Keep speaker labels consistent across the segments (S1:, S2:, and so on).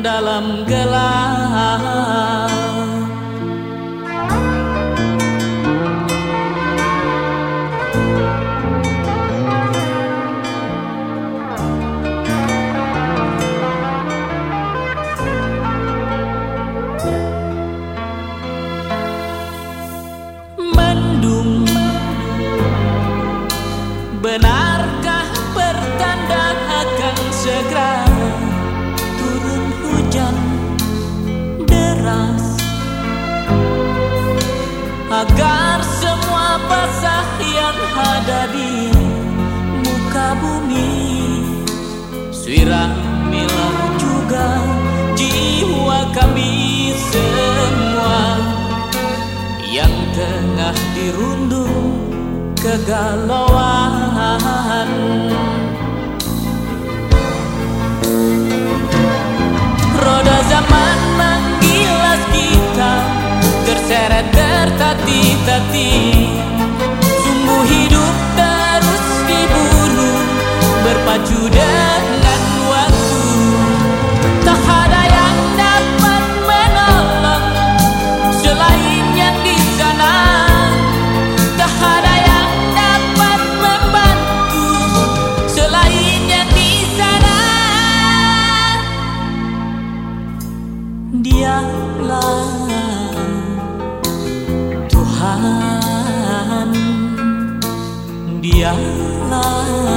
S1: dalam gelap. Mendung. Benarkah pertanda akan segera agar semua basah yang ada di muka bumi. Siramilah juga jiwa kami semua Yang tengah dirundung kegalauan tertati-tati Sungguh hidup Tuhan. Dialah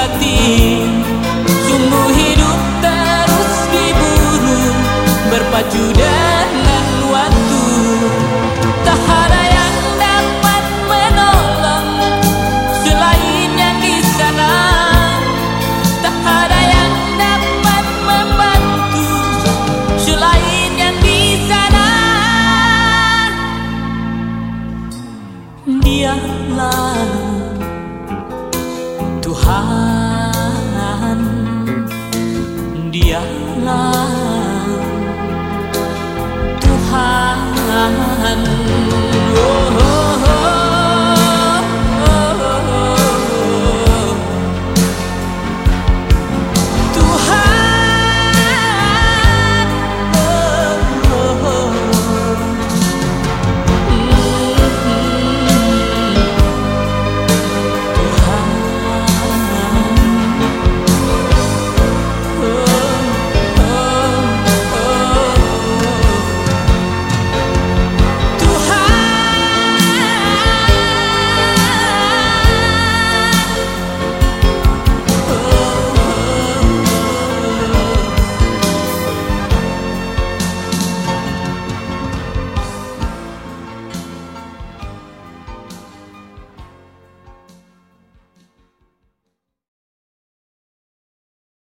S1: tertati-tati Sungguh hidup terus diburu Berpacu dengan waktu. Tak ada yang dapat menolong Selain yang di sana. Tak ada yang dapat membantu Selain yang di sana. Dialah Tuhan Dialah Tuhan